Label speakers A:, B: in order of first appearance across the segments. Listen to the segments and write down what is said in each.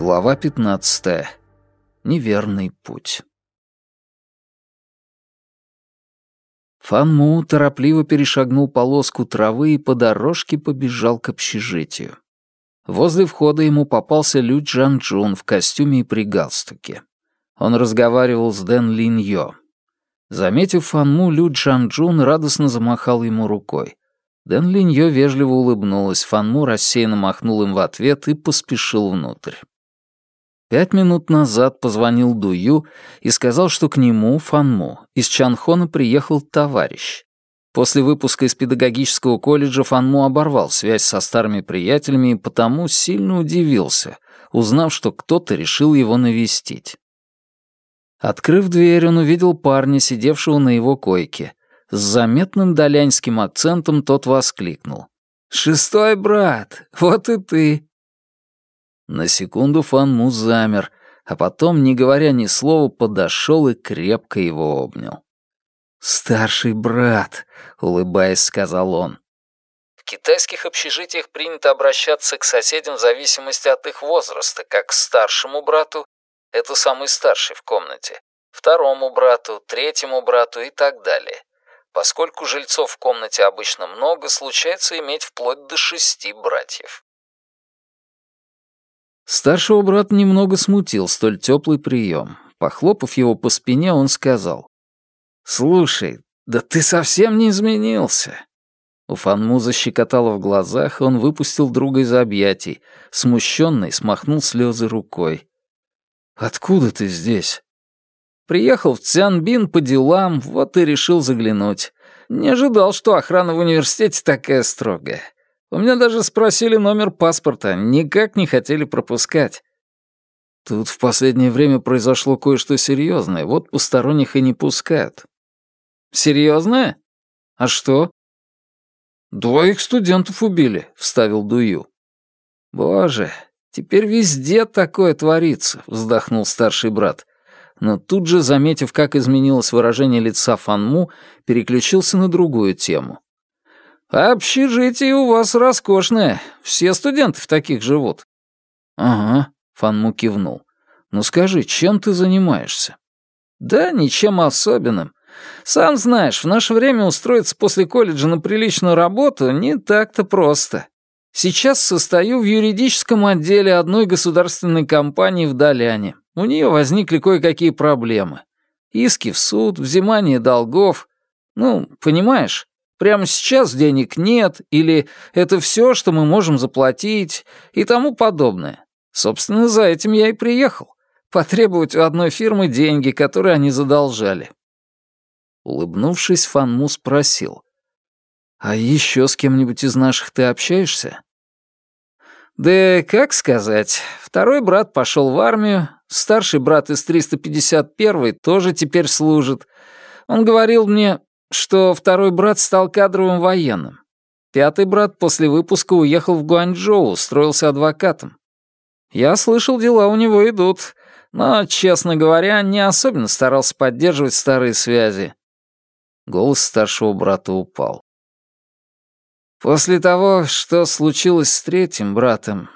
A: Глава 15. Неверный путь. Фанму торопливо перешагнул полоску травы и по дорожке побежал к общежитию. Возле входа ему попался Лю Джан Джун в костюме и при галстуке. Он разговаривал с Дэн Лин Йо. Заметив Фанму, Лю Джан Джун радостно замахал ему рукой. Дэн Линь Йо вежливо улыбнулась, Фанму рассеянно махнул им в ответ и поспешил внутрь. Пять минут назад позвонил Дую и сказал, что к нему, Фанму, из Чанхона приехал товарищ. После выпуска из педагогического колледжа Фанму оборвал связь со старыми приятелями и потому сильно удивился, узнав, что кто-то решил его навестить. Открыв дверь, он увидел парня, сидевшего на его койке. С заметным долянским акцентом тот воскликнул. «Шестой брат, вот и ты!» На секунду Фан Му замер, а потом, не говоря ни слова, подошел и крепко его обнял. «Старший брат», — улыбаясь, сказал он. В китайских общежитиях принято обращаться к соседям в зависимости от их возраста, как к старшему брату, это самый старший в комнате, второму брату, третьему брату и так далее. Поскольку жильцов в комнате обычно много, случается иметь вплоть до шести братьев. Старшего брата немного смутил столь теплый прием. Похлопав его по спине, он сказал. «Слушай, да ты совсем не изменился». У Фанму защекотало в глазах, он выпустил друга из объятий. Смущенный смахнул слезы рукой. «Откуда ты здесь?» «Приехал в Цянбин по делам, вот и решил заглянуть. Не ожидал, что охрана в университете такая строгая. У меня даже спросили номер паспорта, никак не хотели пропускать. Тут в последнее время произошло кое-что серьезное, вот посторонних и не пускают. Серьезное? А что? Двоих студентов убили, вставил Дую. Боже, теперь везде такое творится, вздохнул старший брат. Но тут же, заметив, как изменилось выражение лица Фанму, переключился на другую тему. «Общежитие у вас роскошное. Все студенты в таких живут». «Ага», — Фанму кивнул. «Ну скажи, чем ты занимаешься?» «Да ничем особенным. Сам знаешь, в наше время устроиться после колледжа на приличную работу не так-то просто. Сейчас состою в юридическом отделе одной государственной компании в Даляне. У нее возникли кое-какие проблемы. Иски в суд, взимание долгов. Ну, понимаешь, Прямо сейчас денег нет, или это все, что мы можем заплатить, и тому подобное. Собственно, за этим я и приехал. Потребовать у одной фирмы деньги, которые они задолжали. Улыбнувшись, Фанму спросил. «А еще с кем-нибудь из наших ты общаешься?» «Да как сказать. Второй брат пошел в армию, старший брат из 351-й тоже теперь служит. Он говорил мне, что второй брат стал кадровым военным. Пятый брат после выпуска уехал в Гуанчжоу, устроился адвокатом. Я слышал, дела у него идут, но, честно говоря, не особенно старался поддерживать старые связи. Голос старшего брата упал. После того, что случилось с третьим братом,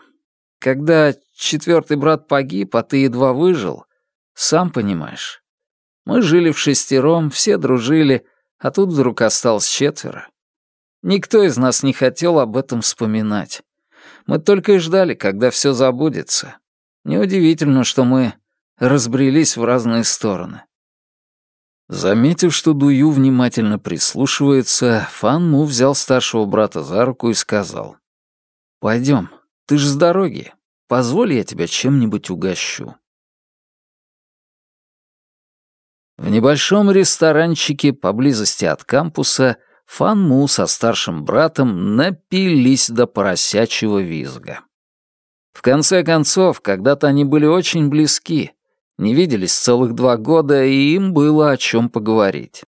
A: когда четвертый брат погиб, а ты едва выжил, сам понимаешь. Мы жили в шестером, все дружили, а тут вдруг осталось четверо. Никто из нас не хотел об этом вспоминать. Мы только и ждали, когда все забудется. Неудивительно, что мы разбрелись в разные стороны. Заметив, что Дую внимательно прислушивается, Фан Му взял старшего брата за руку и сказал. «Пойдем, ты же с дороги. Позволь, я тебя чем-нибудь угощу». В небольшом ресторанчике поблизости от кампуса Фан Му со старшим братом напились до поросячьего визга. В конце концов, когда-то они были очень близки, не виделись целых два года, и им было о чем поговорить.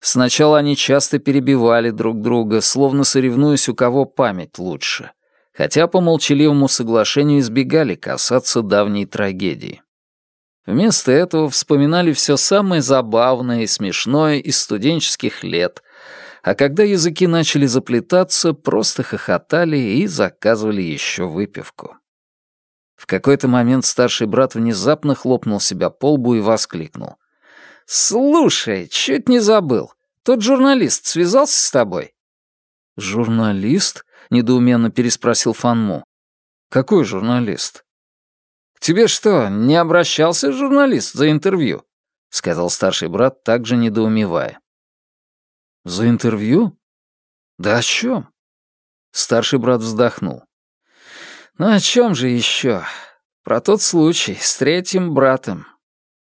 A: Сначала они часто перебивали друг друга, словно соревнуясь, у кого память лучше, хотя по молчаливому соглашению избегали касаться давней трагедии. Вместо этого вспоминали все самое забавное и смешное из студенческих лет, а когда языки начали заплетаться, просто хохотали и заказывали еще выпивку. В какой-то момент старший брат внезапно хлопнул себя по лбу и воскликнул. «Слушай, чуть не забыл. Тот журналист связался с тобой?»
B: «Журналист?» — недоуменно переспросил Фанму. «Какой журналист?»
A: «К тебе что, не обращался журналист за интервью?» — сказал старший брат, также недоумевая.
B: «За интервью?
A: Да о чем?»
B: Старший брат вздохнул.
A: «Ну о чем же еще? Про тот случай с третьим братом».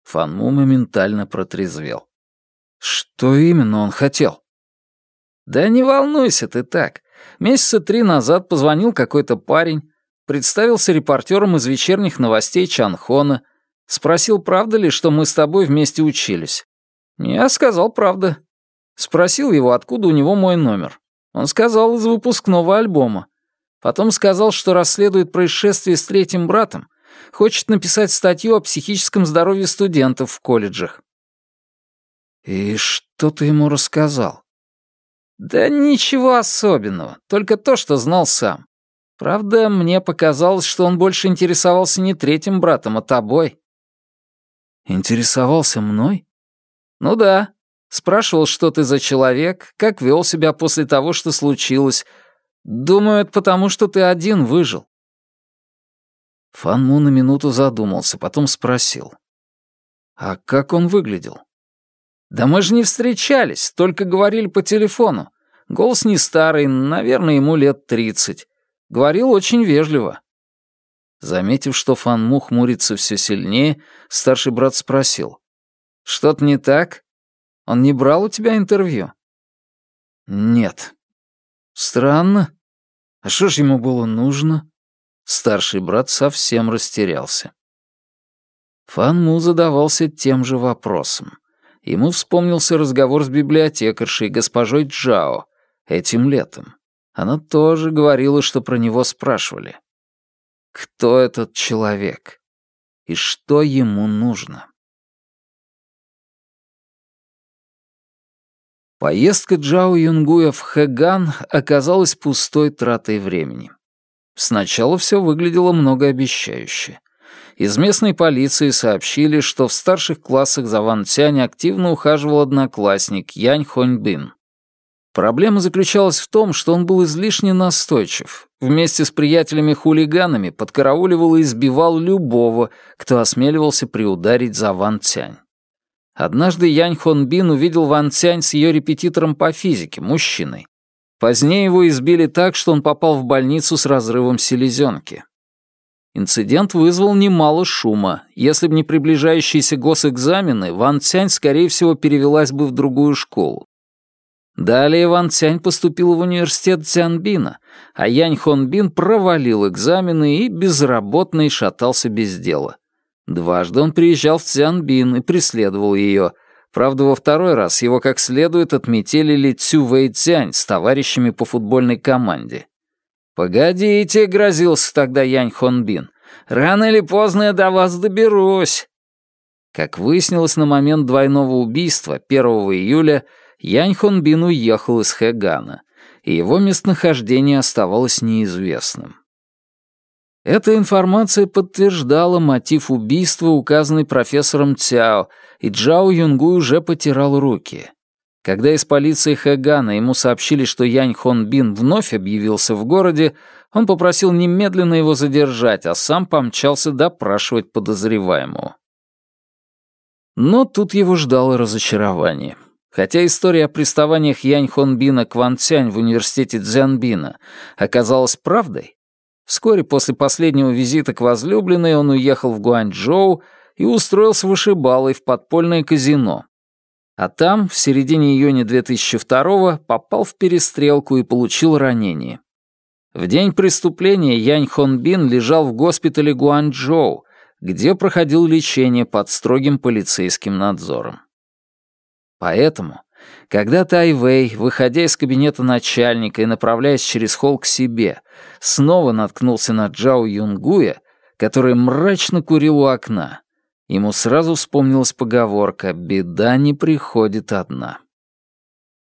B: Фанму моментально протрезвел.
A: «Что именно он хотел?» «Да не волнуйся ты так. Месяца три назад позвонил какой-то парень, представился репортером из вечерних новостей Чанхона, спросил, правда ли, что мы с тобой вместе учились. Я сказал, правда. Спросил его, откуда у него мой номер. Он сказал, из выпускного альбома. Потом сказал, что расследует происшествие с третьим братом, хочет написать статью о психическом здоровье студентов в колледжах.
B: «И что ты ему рассказал?»
A: «Да ничего особенного, только то, что знал сам. Правда, мне показалось, что он больше интересовался не третьим братом, а тобой».
B: «Интересовался мной?»
A: «Ну да. Спрашивал, что ты за человек, как вел себя после того, что случилось. Думаю, это потому, что ты один выжил».
B: Фан Му на минуту задумался, потом спросил. «А как он выглядел?»
A: «Да мы же не встречались, только говорили по телефону. Голос не старый, наверное, ему лет тридцать. Говорил очень вежливо».
B: Заметив, что Фан Му хмурится все сильнее, старший брат спросил.
A: «Что-то не так? Он не брал у тебя интервью?»
B: «Нет».
A: «Странно.
B: А что ж ему было нужно?»
A: Старший брат совсем растерялся.
B: Фан Му задавался тем же вопросом. Ему вспомнился разговор с библиотекаршей госпожой Джао этим летом. Она тоже говорила, что про него спрашивали. Кто этот человек? И что ему нужно? Поездка Джао Юнгуя в Хэган оказалась пустой тратой времени. Сначала все выглядело многообещающе. Из местной полиции сообщили, что в старших классах за Ван Цянь активно ухаживал одноклассник Янь Хоньбин. Проблема заключалась в том, что он был излишне настойчив. Вместе с приятелями-хулиганами подкарауливал и избивал любого, кто осмеливался приударить за Ван Цянь. Однажды Янь Хонбин увидел Ван Цянь с ее репетитором по физике, мужчиной. Позднее его избили так, что он попал в больницу с разрывом селезенки. Инцидент вызвал немало шума. Если бы не приближающиеся госэкзамены, Ван Цянь, скорее всего, перевелась бы в другую школу. Далее Ван Цянь поступил в университет Цянбина, а Янь Хонбин провалил экзамены и безработный шатался без дела. Дважды он приезжал в Цянбин и преследовал ее. Правда, во второй раз его как следует отметили Цю Вэй Цянь с товарищами по футбольной команде. «Погодите», — грозился тогда Янь Хонбин. «Рано или поздно я до вас доберусь». Как выяснилось на момент двойного убийства 1 июля, Янь Хонбин уехал из Хэгана, и его местонахождение оставалось неизвестным. Эта информация подтверждала мотив убийства, указанный профессором Цяо, и Джао Юнгу уже потирал руки. Когда из полиции Хэгана ему сообщили, что Янь Хон Бин вновь объявился в городе, он попросил немедленно его задержать, а сам помчался допрашивать подозреваемого. Но тут его ждало разочарование. Хотя история о приставаниях Янь Хон Бина к Ван Цянь в университете Цзянбина оказалась правдой, вскоре после последнего визита к возлюбленной он уехал в Гуанчжоу и устроился вышибалой в подпольное казино, а там, в середине июня 2002-го, попал в перестрелку и получил ранение. В день преступления Янь Хонбин лежал в госпитале Гуанчжоу, где проходил лечение под строгим полицейским надзором. Поэтому, когда Тай Вэй, выходя из кабинета начальника и направляясь через холл к себе, снова наткнулся на Джао Юнгуя, который мрачно курил у окна, Ему сразу вспомнилась поговорка «беда не приходит одна».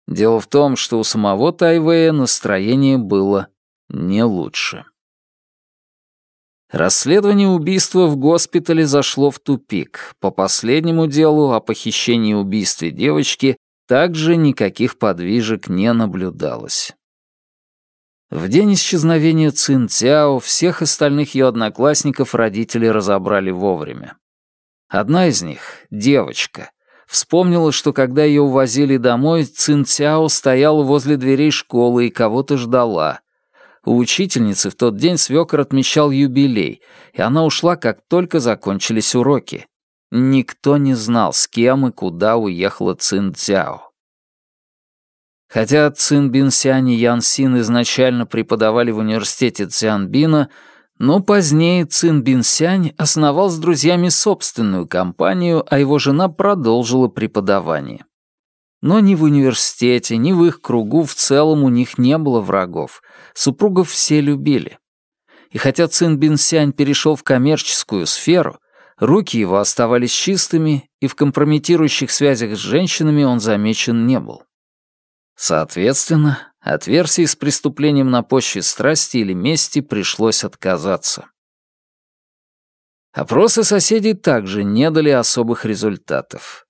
B: Дело в том, что у самого Тайвея настроение было не лучше. Расследование убийства в госпитале зашло в тупик. По последнему делу о похищении и убийстве девочки также никаких подвижек не наблюдалось. В день исчезновения Цин Цяо всех остальных ее одноклассников родители разобрали вовремя. Одна из них, девочка, вспомнила, что когда ее увозили домой, Цин Цяо стояла возле дверей школы и кого-то ждала. У учительницы в тот день свекор отмечал юбилей, и она ушла, как только закончились уроки. Никто не знал, с кем и куда уехала Цин Цяо. Хотя Цин Бинсянь и Ян Син изначально преподавали в университете Цзянбина, но позднее Цин Бинсянь основал с друзьями собственную компанию, а его жена продолжила преподавание. Но ни в университете, ни в их кругу в целом у них не было врагов. Супругов все любили. И хотя Цин Бинсянь перешел в коммерческую сферу, руки его оставались чистыми, и в компрометирующих связях с женщинами он замечен не был. Соответственно, от версии с преступлением на почве страсти или мести пришлось отказаться. Опросы соседей также не дали особых результатов.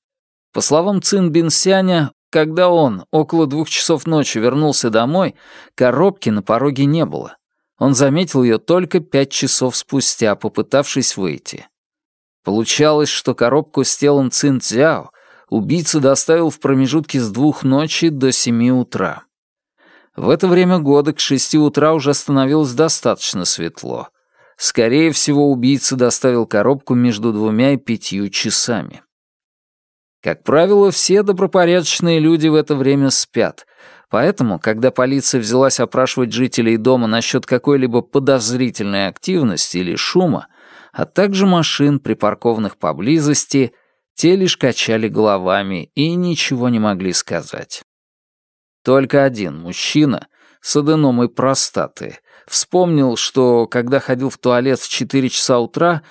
B: По словам Цин Бинсяня, когда он около двух часов ночи вернулся домой, коробки на пороге не было. Он заметил ее только пять часов спустя, попытавшись выйти. Получалось, что коробку с телом Цин Цзяо убийца доставил в промежутке с двух ночи до семи утра. В это время года к шести утра уже становилось достаточно светло. Скорее всего, убийца доставил коробку между двумя и пятью часами. Как правило, все добропорядочные люди в это время спят, поэтому, когда полиция взялась опрашивать жителей дома насчет какой-либо подозрительной активности или шума, а также машин, припаркованных поблизости, те лишь качали головами и ничего не могли сказать. Только один мужчина с аденомой простаты вспомнил, что, когда ходил в туалет в 4 часа утра,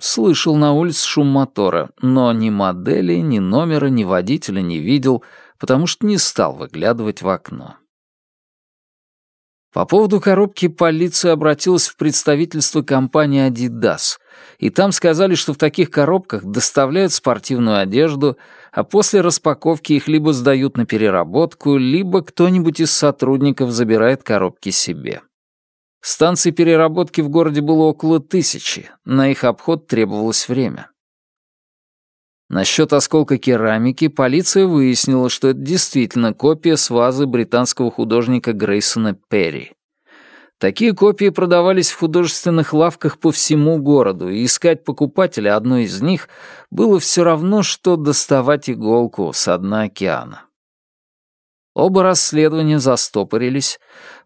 B: слышал на улице шум мотора, но ни модели, ни номера, ни водителя не видел, потому что не стал выглядывать в окно. По поводу коробки полиция обратилась в представительство компании Adidas, и там сказали, что в таких коробках доставляют спортивную одежду, а после распаковки их либо сдают на переработку, либо кто-нибудь из сотрудников забирает коробки себе. Станций переработки в городе было около тысячи, на их обход требовалось время. Насчет осколка керамики полиция выяснила, что это действительно копия с вазы британского художника Грейсона Перри. Такие копии продавались в художественных лавках по всему городу, и искать покупателя одной из них было все равно, что доставать иголку с дна океана. Оба расследования застопорились,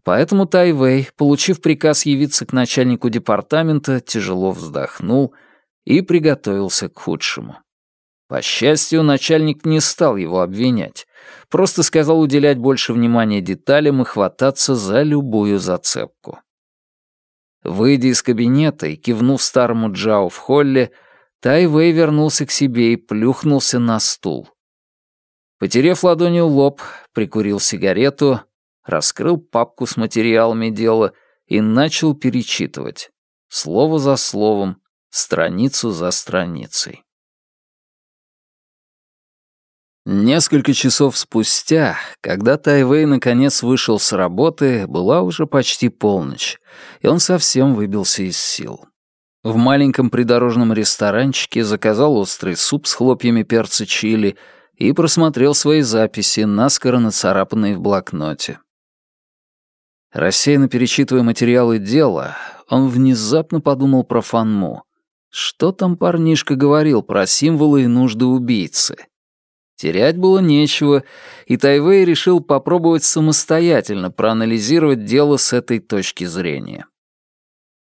B: поэтому Тайвей, получив приказ явиться к начальнику департамента, тяжело вздохнул и приготовился к худшему. По счастью, начальник не стал его обвинять, просто сказал уделять больше внимания деталям и хвататься за любую зацепку. Выйдя из кабинета и кивнув старому Джао в холле, Тай Вэй вернулся к себе и плюхнулся на стул. Потерев ладонью лоб, прикурил сигарету, раскрыл папку с материалами дела и начал перечитывать, слово за словом, страницу за страницей. Несколько часов спустя, когда Тайвей наконец вышел с работы, была уже почти полночь, и он совсем выбился из сил. В маленьком придорожном ресторанчике заказал острый суп с хлопьями перца чили и просмотрел свои записи, наскоро нацарапанные в блокноте. Рассеянно перечитывая материалы дела, он внезапно подумал про Фанму. Что там парнишка говорил про символы и нужды убийцы? Терять было нечего, и Тайвей решил попробовать самостоятельно проанализировать дело с этой точки зрения.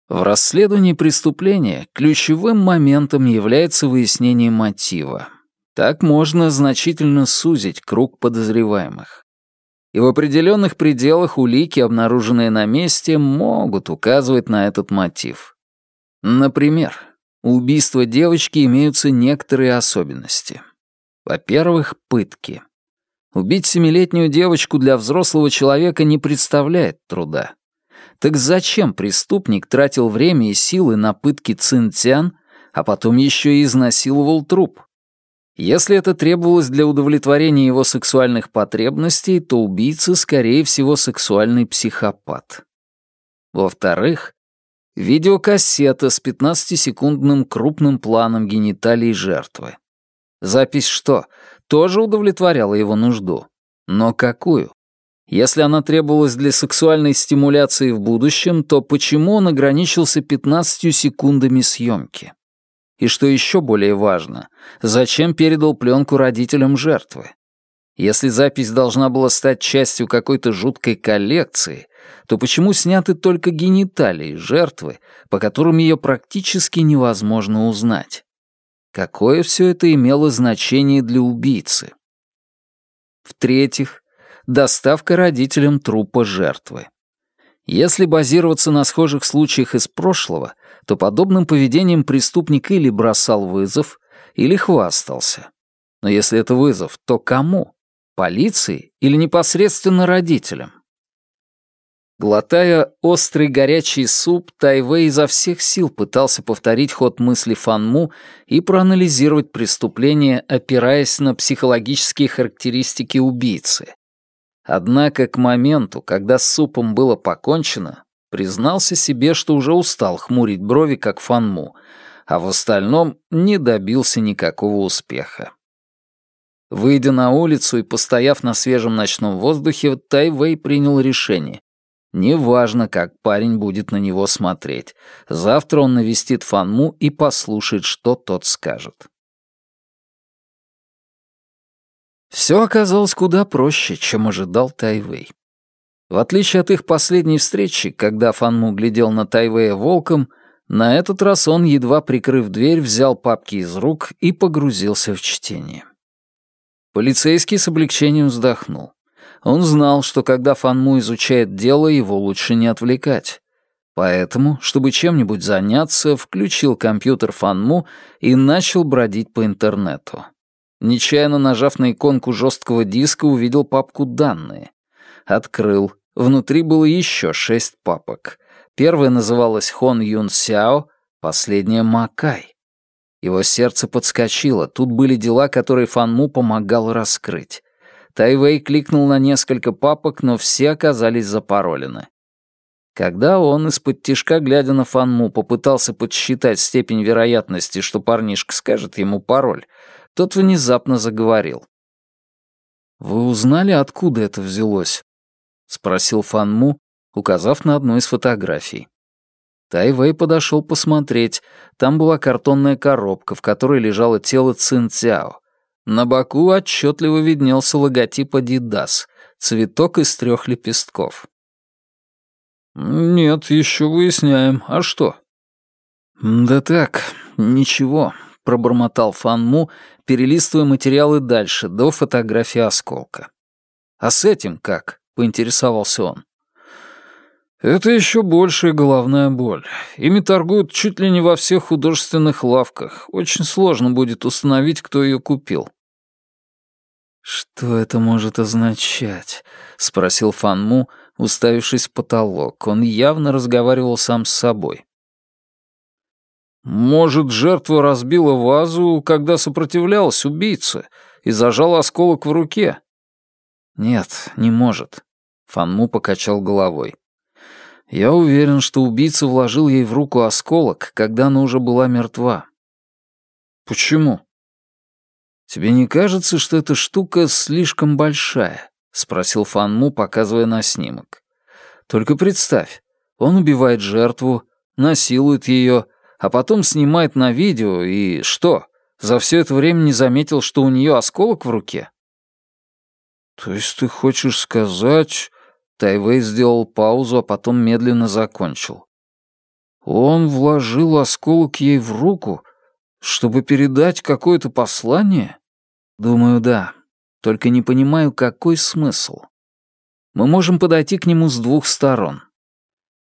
B: В расследовании преступления ключевым моментом является выяснение мотива. Так можно значительно сузить круг подозреваемых. И в определенных пределах улики, обнаруженные на месте, могут указывать на этот мотив. Например, у убийства девочки имеются некоторые особенности. Во-первых, пытки. Убить семилетнюю девочку для взрослого человека не представляет труда. Так зачем преступник тратил время и силы на пытки Цинцян, а потом еще и изнасиловал труп? Если это требовалось для удовлетворения его сексуальных потребностей, то убийца, скорее всего, сексуальный психопат. Во-вторых, видеокассета с 15-секундным крупным планом гениталий жертвы. Запись что, тоже удовлетворяла его нужду? Но какую? Если она требовалась для сексуальной стимуляции в будущем, то почему он ограничился 15 секундами съемки? И что еще более важно, зачем передал пленку родителям жертвы? Если запись должна была стать частью какой-то жуткой коллекции, то почему сняты только гениталии жертвы, по которым ее практически невозможно узнать? Какое все это имело значение для убийцы? В-третьих, доставка родителям трупа жертвы. Если базироваться на схожих случаях из прошлого, то подобным поведением преступник или бросал вызов, или хвастался. Но если это вызов, то кому? Полиции или непосредственно родителям? Глотая острый горячий суп, Тайвей изо всех сил пытался повторить ход мысли Фанму и проанализировать преступление, опираясь на психологические характеристики убийцы. Однако к моменту, когда с супом было покончено, признался себе, что уже устал хмурить брови, как Фанму, а в остальном не добился никакого успеха. Выйдя на улицу и постояв на свежем ночном воздухе, Тайвей принял решение Неважно, как парень будет на него смотреть. Завтра он навестит Фанму и послушает, что тот скажет. Все оказалось куда проще, чем ожидал Тайвей. В отличие от их последней встречи, когда Фанму глядел на Тайвея волком, на этот раз он, едва прикрыв дверь, взял папки из рук и погрузился в чтение. Полицейский с облегчением вздохнул. Он знал, что когда Фанму изучает дело, его лучше не отвлекать. Поэтому, чтобы чем-нибудь заняться, включил компьютер Фанму и начал бродить по интернету. Нечаянно нажав на иконку жесткого диска, увидел папку «Данные». Открыл. Внутри было еще шесть папок. Первая называлась Хон Юн Сяо, последняя — Макай. Его сердце подскочило. Тут были дела, которые Фанму помогал раскрыть. Тайвей кликнул на несколько папок, но все оказались запаролены. Когда он, из-под тишка, глядя на Фанму, попытался подсчитать степень вероятности, что парнишка скажет ему пароль, тот внезапно заговорил. «Вы узнали, откуда это взялось?» — спросил Фанму, указав на одну из фотографий. Тайвей подошел посмотреть. Там была картонная коробка, в которой лежало тело Цин Цяо. На боку отчетливо виднелся логотип Adidas, цветок из трех лепестков. «Нет, еще выясняем. А что?» «Да так, ничего», — пробормотал Фанму, перелистывая материалы дальше, до фотографии осколка. «А с этим как?» — поинтересовался он. «Это еще большая головная боль. Ими торгуют чуть ли не во всех художественных лавках. Очень сложно будет установить, кто ее купил. «Что это может означать?» — спросил Фанму, уставившись в потолок. Он явно разговаривал сам с собой. «Может, жертва разбила вазу, когда сопротивлялась убийце, и зажала осколок в руке?» «Нет, не может», — Фанму покачал головой. «Я уверен, что убийца вложил ей в руку осколок, когда она уже была мертва». «Почему?» «Тебе не кажется, что эта штука слишком большая?» — спросил Фанму, показывая на снимок. «Только представь, он убивает жертву, насилует ее, а потом снимает на видео и что, за все это время не заметил, что у нее осколок в руке?» «То есть ты хочешь сказать...» Тайвей сделал паузу, а потом медленно закончил. «Он вложил осколок ей в руку, чтобы передать какое-то послание?» Думаю, да. Только не понимаю, какой смысл. Мы можем подойти к нему с двух сторон.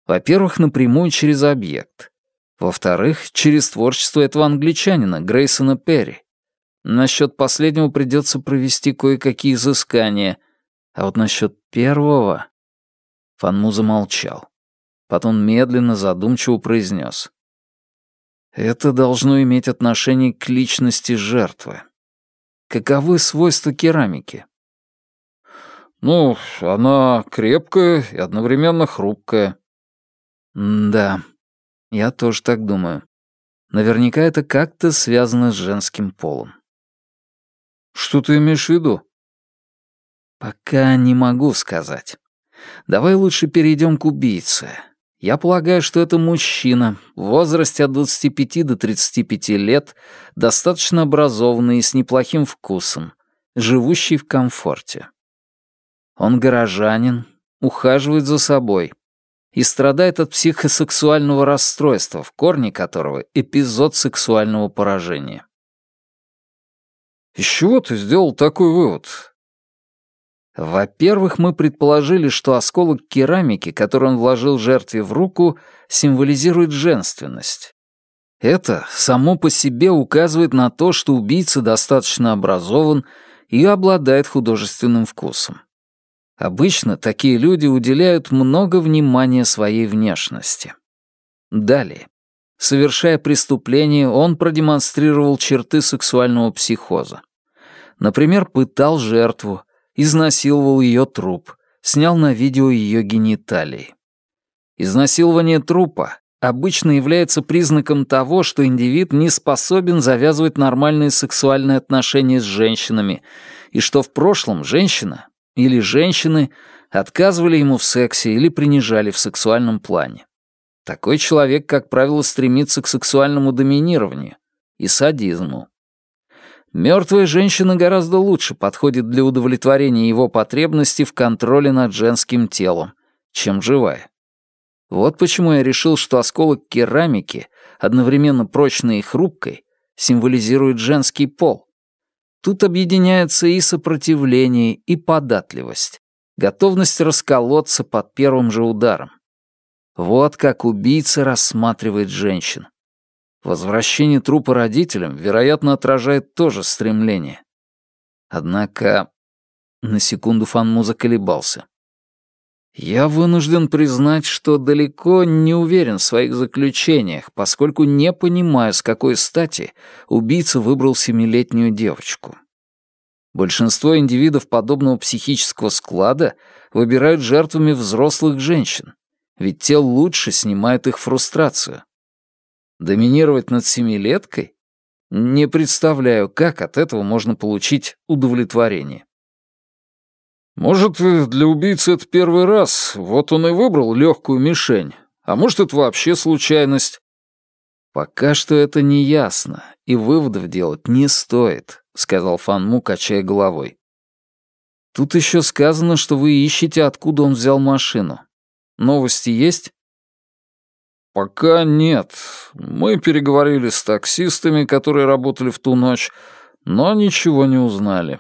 B: Во-первых, напрямую через объект. Во-вторых, через творчество этого англичанина, Грейсона Перри. Насчет последнего придется провести кое-какие изыскания. А вот насчет первого... Фанму замолчал. Потом медленно, задумчиво произнес. Это должно иметь отношение к личности жертвы. Каковы свойства керамики?
A: Ну, она крепкая и одновременно хрупкая.
B: М да, я тоже так думаю. Наверняка это как-то связано с женским полом.
A: Что ты имеешь в виду?
B: Пока не могу сказать. Давай лучше перейдем к убийце. Я полагаю, что это мужчина в возрасте от 25 до 35 лет, достаточно образованный и с неплохим вкусом, живущий в комфорте. Он горожанин, ухаживает за собой и страдает от психосексуального расстройства, в корне которого эпизод сексуального поражения.
A: Из чего ты сделал такой вывод?
B: Во-первых, мы предположили, что осколок керамики, который он вложил жертве в руку, символизирует женственность. Это само по себе указывает на то, что убийца достаточно образован и обладает художественным вкусом. Обычно такие люди уделяют много внимания своей внешности. Далее. Совершая преступление, он продемонстрировал черты сексуального психоза. Например, пытал жертву, изнасиловал ее труп, снял на видео ее гениталии. Изнасилование трупа обычно является признаком того, что индивид не способен завязывать нормальные сексуальные отношения с женщинами, и что в прошлом женщина или женщины отказывали ему в сексе или принижали в сексуальном плане. Такой человек, как правило, стремится к сексуальному доминированию и садизму. Мертвая женщина гораздо лучше подходит для удовлетворения его потребностей в контроле над женским телом, чем живая. Вот почему я решил, что осколок керамики, одновременно прочной и хрупкой, символизирует женский пол. Тут объединяется и сопротивление, и податливость, готовность расколоться под первым же ударом. Вот как убийца рассматривает женщин. Возвращение трупа родителям, вероятно, отражает тоже стремление. Однако... На секунду Фанму заколебался. Я вынужден признать, что далеко не уверен в своих заключениях, поскольку не понимаю, с какой стати убийца выбрал семилетнюю девочку. Большинство индивидов подобного психического склада выбирают жертвами взрослых женщин, ведь те лучше снимают их фрустрацию. Доминировать над семилеткой? Не представляю, как от этого можно получить удовлетворение.
A: Может, для убийцы это первый раз, вот он и выбрал легкую мишень. А может, это вообще случайность?
B: Пока что это не ясно, и выводов делать не стоит, сказал Фанму, качая головой. Тут еще сказано, что вы ищете, откуда он взял машину. Новости есть?
A: «Пока нет. Мы переговорили с таксистами, которые работали в ту ночь, но ничего не узнали.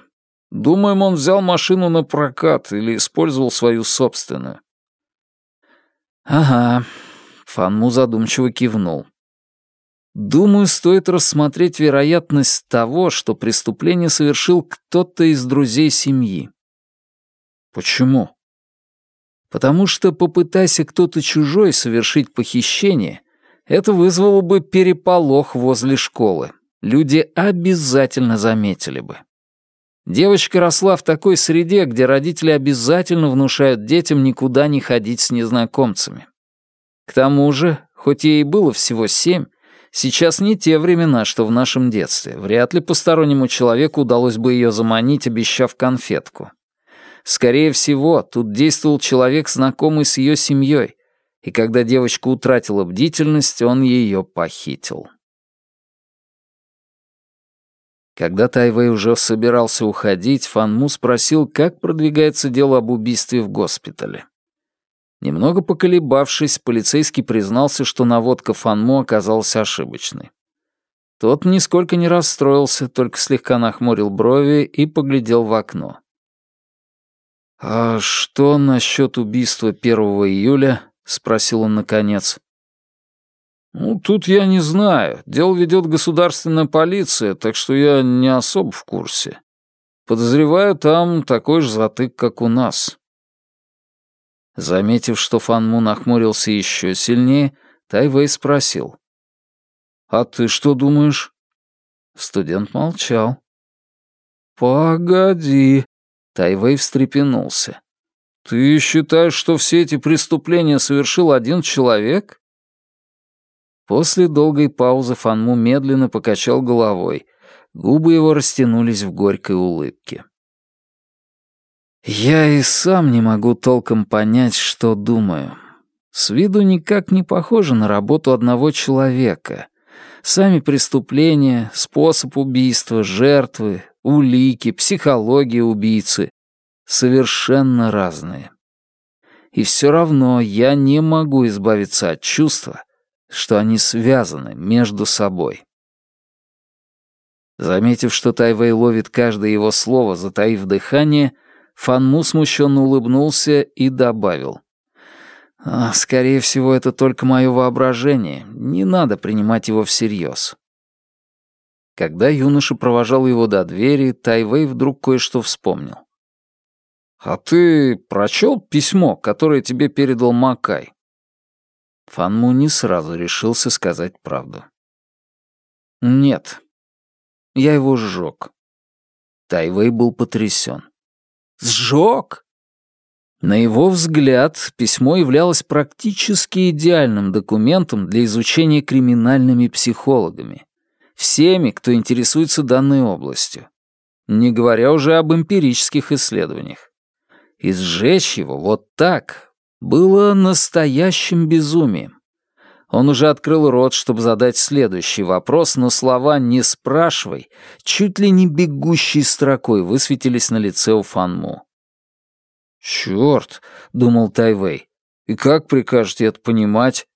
A: Думаем, он взял машину на прокат или использовал свою собственную».
B: «Ага», — Фанму задумчиво кивнул. «Думаю, стоит рассмотреть вероятность того, что преступление совершил кто-то из друзей семьи».
A: «Почему?»
B: Потому что попытайся кто-то чужой совершить похищение, это вызвало бы переполох возле школы. Люди обязательно заметили бы. Девочка росла в такой среде, где родители обязательно внушают детям никуда не ходить с незнакомцами. К тому же, хоть ей было всего семь, сейчас не те времена, что в нашем детстве. Вряд ли постороннему человеку удалось бы ее заманить, обещав конфетку. Скорее всего, тут действовал человек, знакомый с ее семьей, и когда девочка утратила бдительность, он ее похитил. Когда Тайвей уже собирался уходить, Фанму спросил, как продвигается дело об убийстве в госпитале. Немного поколебавшись, полицейский признался, что наводка Фанму оказалась ошибочной. Тот нисколько не расстроился, только слегка нахмурил брови и поглядел в окно. «А что насчет убийства 1 июля?» — спросил он наконец.
A: «Ну, тут я не знаю. Дело ведет государственная полиция, так что я не особо в курсе. Подозреваю, там такой же затык, как у нас».
B: Заметив, что Фан Му нахмурился еще сильнее, Тайвей спросил. «А ты что думаешь?» Студент молчал. «Погоди», — Тайвей встрепенулся. «Ты считаешь, что все эти преступления совершил один человек?» После долгой паузы Фанму медленно покачал головой. Губы его растянулись в горькой улыбке. «Я и сам не могу толком понять, что думаю. С виду никак не похоже на работу одного человека. Сами преступления, способ убийства, жертвы, улики, психология убийцы — совершенно разные. И все равно я не могу избавиться от чувства, что они связаны между собой. Заметив, что Тайвей ловит каждое его слово, затаив дыхание, Фанму смущенно улыбнулся и добавил. «А, «Скорее всего, это только мое воображение. Не надо принимать его всерьез». Когда юноша провожал его до двери, Тайвей вдруг кое-что вспомнил. «А ты прочел письмо, которое тебе передал Макай?» Фанму не сразу решился сказать правду. «Нет. Я его сжег». Тайвей был потрясен. «Сжег?» На его взгляд, письмо являлось практически идеальным документом для изучения криминальными психологами, всеми, кто интересуется данной областью, не говоря уже об эмпирических исследованиях. И сжечь его вот так было настоящим безумием. Он уже открыл рот, чтобы задать следующий вопрос, но слова «не спрашивай» чуть ли не бегущей строкой высветились на лице у Фанму. «Чёрт», — думал Тайвей, — «и как прикажете это понимать?»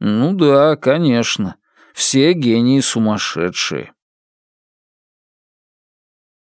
B: «Ну да, конечно, все гении сумасшедшие».